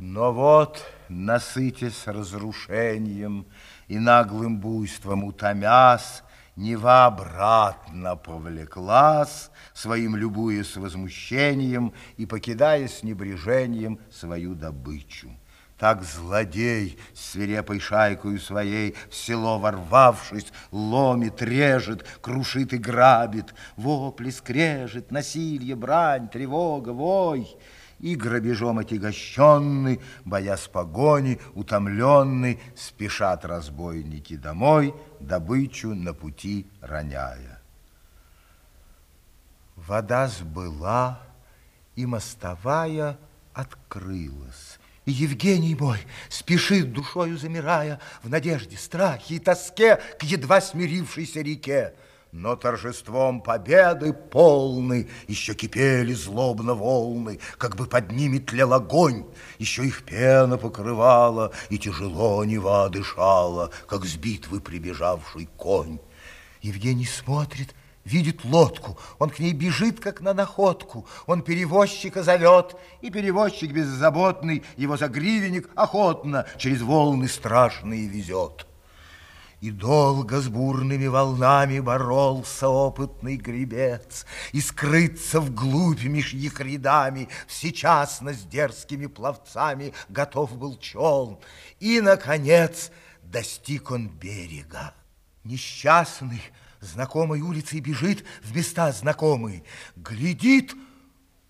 Но вот, насытясь разрушением и наглым буйством утомясь, Нева обратно повлеклась, своим любуясь возмущением и покидая с небрежением свою добычу. Так злодей, свирепой шайкою своей, в село ворвавшись, ломит, режет, крушит и грабит, вопли, скрежет, насилие, брань, тревога, вой — и грабежом отягощенный, боясь погони, утомленный, спешат разбойники домой, добычу на пути роняя. Вода сбыла, и мостовая открылась. И Евгений мой спешит душою замирая в надежде, страхе и тоске к едва смирившейся реке но торжеством победы полны еще кипели злобно волны, как бы под ними тлел огонь, еще их пена покрывала, и тяжело Нева дышала, как с битвы прибежавший конь. Евгений смотрит, видит лодку, он к ней бежит, как на находку, он перевозчика зовет, и перевозчик беззаботный его за гривенник охотно через волны страшные везет. И долго с бурными волнами боролся опытный гребец, И скрыться вглубь меж их рядами Всечасно с дерзкими пловцами Готов был челн. И, наконец, достиг он берега. Несчастный знакомой улицей бежит в места знакомые, Глядит,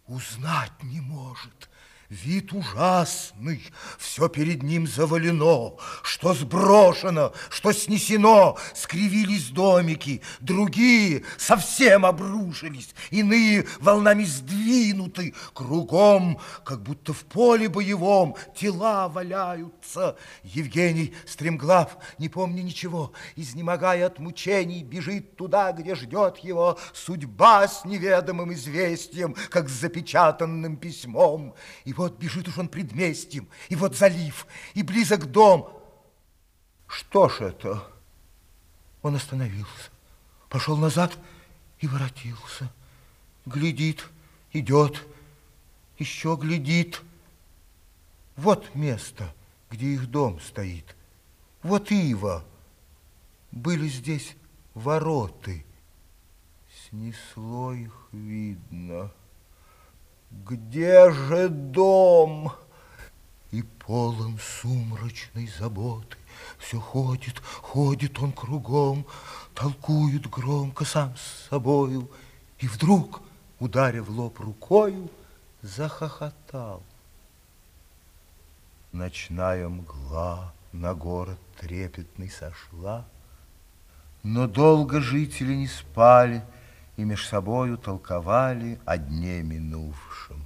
узнать не может. Вид ужасный, все перед ним завалено, что сброшено, что снесено, скривились домики, другие совсем обрушились, иные волнами сдвинуты, кругом, как будто в поле боевом, тела валяются. Евгений, стремглав, не помня ничего, изнемогая от мучений, бежит туда, где ждет его судьба с неведомым известием, как с запечатанным письмом. И вот бежит уж он предместьем, и вот залив, и близок дом. Что ж это? Он остановился, пошел назад и воротился. Глядит, идет, еще глядит. Вот место, где их дом стоит. Вот ива. Были здесь вороты. Снесло их видно. Где же дом? И полон сумрачной заботы. Все ходит, ходит он кругом, Толкует громко сам с собою, И вдруг, ударив лоб рукою, Захохотал. Ночная мгла на город трепетный сошла, Но долго жители не спали, и меж собою толковали о дне минувшем.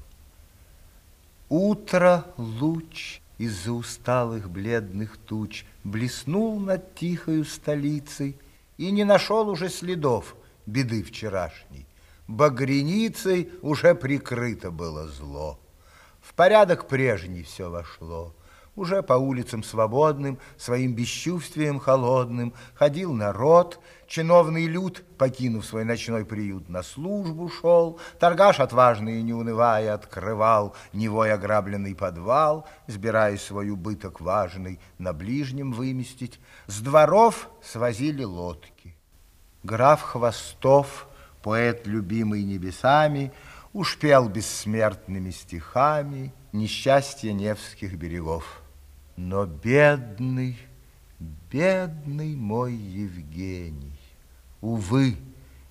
Утро луч из-за усталых бледных туч блеснул над тихою столицей и не нашел уже следов беды вчерашней. Багреницей уже прикрыто было зло. В порядок прежний все вошло. Уже по улицам свободным, своим бесчувствием холодным, ходил народ, чиновный люд, покинув свой ночной приют, на службу шел, торгаш отважный и не унывая открывал невой ограбленный подвал, сбирая свой убыток важный на ближнем выместить. С дворов свозили лодки. Граф Хвостов, поэт, любимый небесами, уж пел бессмертными стихами несчастье Невских берегов. Но бедный, бедный мой Евгений, увы,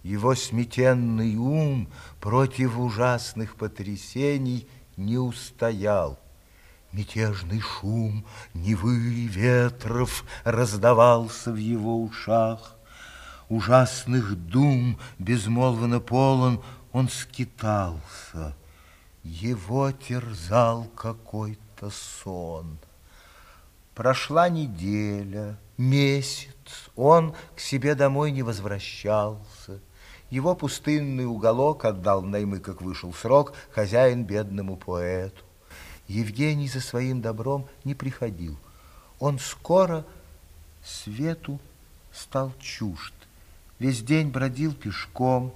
его сметенный ум против ужасных потрясений не устоял. Мятежный шум Невы и ветров раздавался в его ушах. Ужасных дум безмолвно полон он скитался. Его терзал какой-то сон. Прошла неделя, месяц, он к себе домой не возвращался. Его пустынный уголок отдал наймы, как вышел срок, хозяин бедному поэту. Евгений за своим добром не приходил. Он скоро свету стал чужд. Весь день бродил пешком,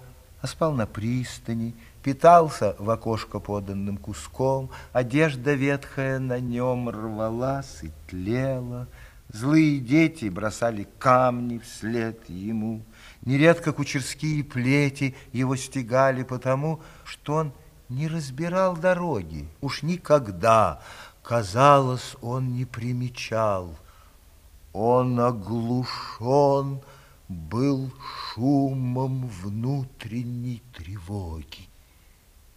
спал на пристани, питался в окошко поданным куском, одежда ветхая на нем рвалась и тлела, злые дети бросали камни вслед ему, нередко кучерские плети его стегали потому, что он не разбирал дороги, уж никогда, казалось, он не примечал. Он оглушен был шумом внутренней тревоги.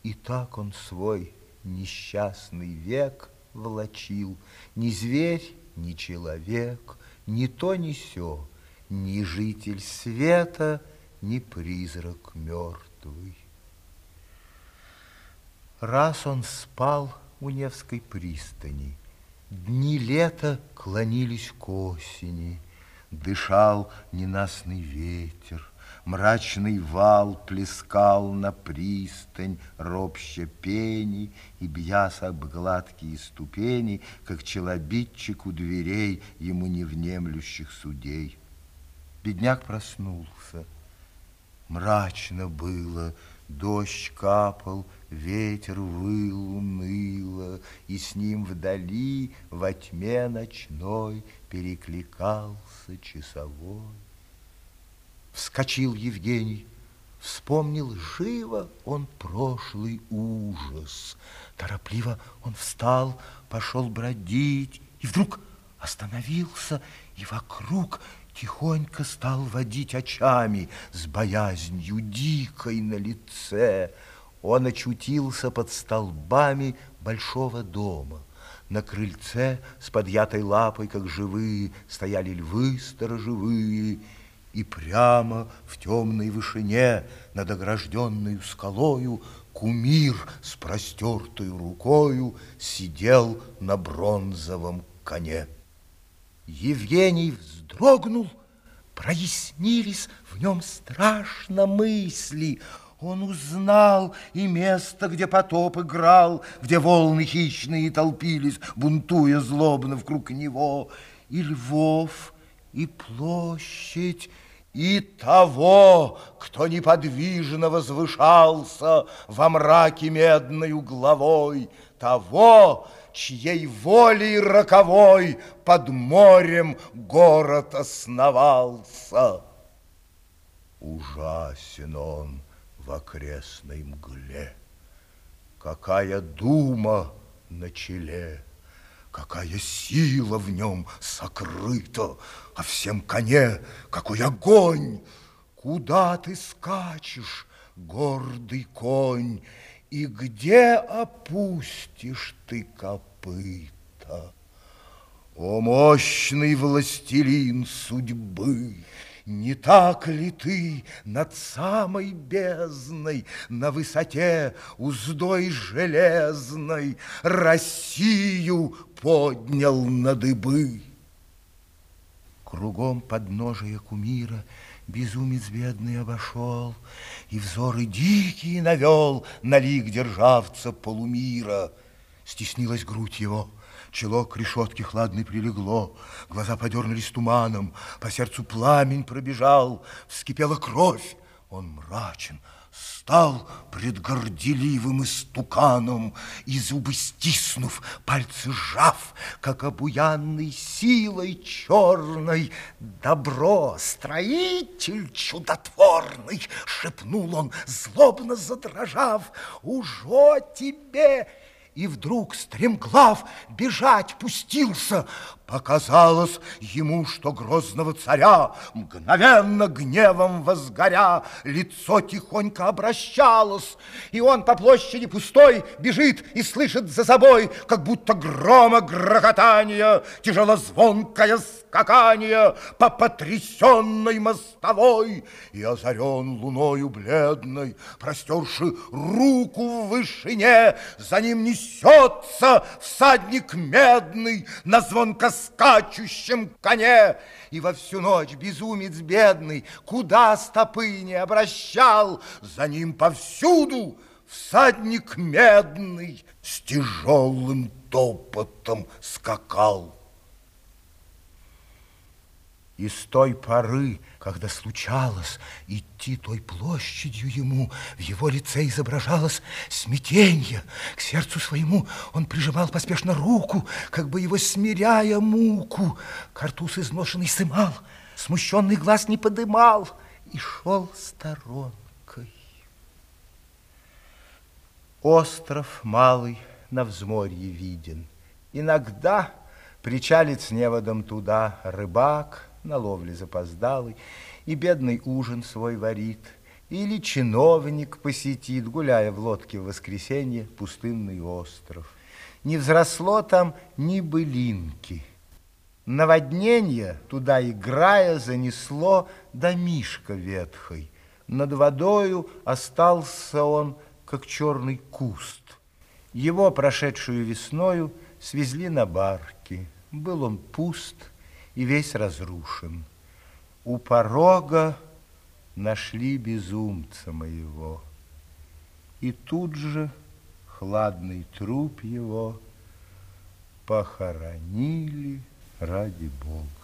И так он свой несчастный век влачил, Ни зверь, ни человек, ни то, ни сё, Ни житель света, ни призрак мертвый. Раз он спал у Невской пристани, Дни лета клонились к осени, Дышал ненастный ветер, Мрачный вал плескал на пристань, Ропща пени и бьясь об гладкие ступени, Как челобитчик у дверей Ему невнемлющих судей. Бедняк проснулся. Мрачно было, Дождь капал, ветер выл уныло, И с ним вдали во тьме ночной Перекликался часовой. Вскочил Евгений, вспомнил живо он прошлый ужас. Торопливо он встал, пошел бродить, И вдруг остановился, и вокруг Тихонько стал водить очами с боязнью дикой на лице. Он очутился под столбами большого дома. На крыльце с подъятой лапой, как живые, стояли львы сторожевые, и прямо в темной вышине над огражденной скалою кумир с простертою рукою сидел на бронзовом коне. Евгений вздрогнул, прояснились в нем страшно мысли. Он узнал и место, где потоп играл, где волны хищные толпились, бунтуя злобно вокруг него, и львов, и площадь, и того, кто неподвижно возвышался во мраке медною главой, того, чьей волей роковой под морем город основался. Ужасен он в окрестной мгле, какая дума на челе, Какая сила в нем сокрыта, а всем коне какой огонь! Куда ты скачешь, гордый конь, и где опустишь ты копыта? О, мощный властелин судьбы! Не так ли ты над самой бездной, На высоте уздой железной Россию поднял на дыбы? Кругом подножия кумира Безумец бедный обошел, И взоры дикие навел На лик державца полумира. Стеснилась грудь его, Чело к решетке хладной прилегло, Глаза подернулись туманом, По сердцу пламень пробежал, Вскипела кровь, он мрачен, Стал пред горделивым истуканом, И зубы стиснув, пальцы сжав, Как обуянный силой черной, Добро, строитель чудотворный, Шепнул он, злобно задрожав, Ужо тебе! И вдруг стремглав бежать пустился. Показалось ему, что грозного царя, мгновенно гневом возгоря, лицо тихонько обращалось, и он по площади пустой бежит и слышит за собой, как будто грома грохотания, тяжелозвонкое скакание по потрясенной мостовой, и озарен луною бледной, простерши руку в вышине, за ним несется всадник медный на звонко скачущем коне, и во всю ночь безумец бедный, куда стопы не обращал, за ним повсюду всадник медный с тяжелым топотом скакал. И с той поры, когда случалось идти той площадью ему, в его лице изображалось смятенье. К сердцу своему он прижимал поспешно руку, как бы его смиряя муку. Картуз изношенный сымал, смущенный глаз не подымал и шел сторонкой. Остров малый на взморье виден. Иногда причалит с неводом туда рыбак, на ловле запоздалый, и бедный ужин свой варит, или чиновник посетит, гуляя в лодке в воскресенье, пустынный остров. Не взросло там ни былинки. Наводнение туда играя занесло домишко ветхой. Над водою остался он, как черный куст. Его, прошедшую весною, свезли на барке. Был он пуст, и весь разрушен. У порога нашли безумца моего, и тут же хладный труп его похоронили ради Бога.